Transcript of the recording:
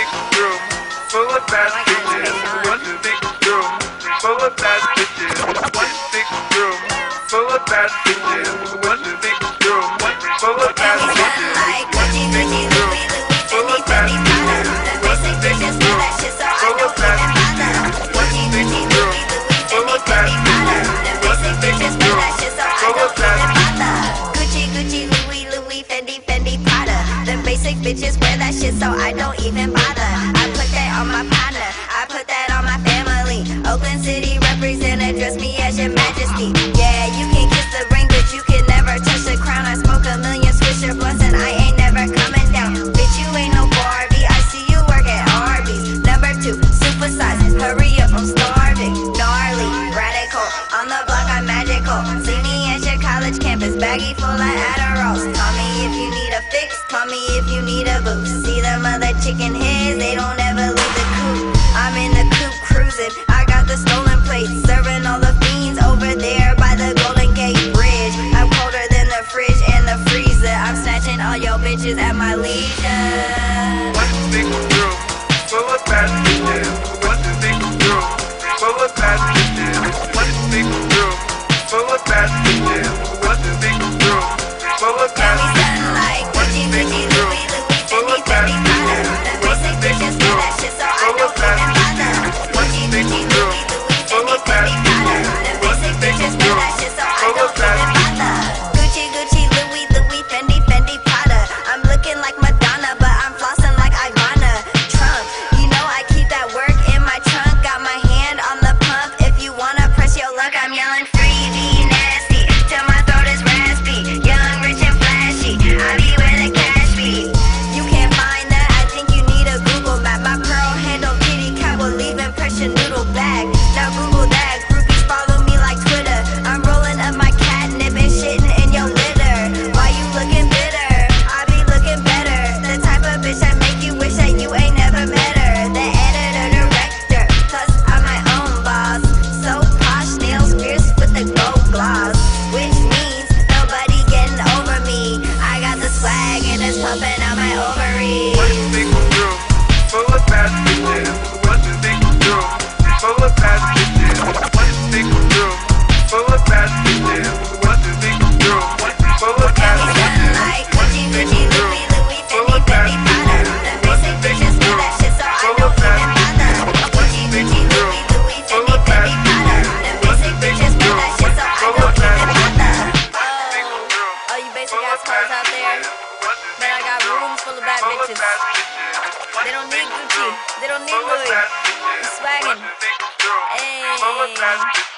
big room full of bad bitches. One big room full of bad bitches. One big room full of bad bitches. One big room full of bad bitches. Big room full of bad bitches. Big room full of bad bitches. Gucci, Gucci, Louis, Louis, Fendi, Fendi, The basic bitches so I don't even bother. I put that on my partner, I put that on my family. Oakland City representative, dress me as your majesty. college campus, baggy full of Adderalls. Call me if you need a fix, call me if you need a boost. See them other chicken heads, they don't ever leave the coop. I'm in the coupe cruising, I got the stolen plates, serving all the fiends over there by the Golden Gate Bridge. I'm colder than the fridge and the freezer. I'm snatching all your bitches at my leisure. One big room full of bad bitches. full of bad bitches. They don't need Gucci. They don't need Louis. Swaggin'. Hey.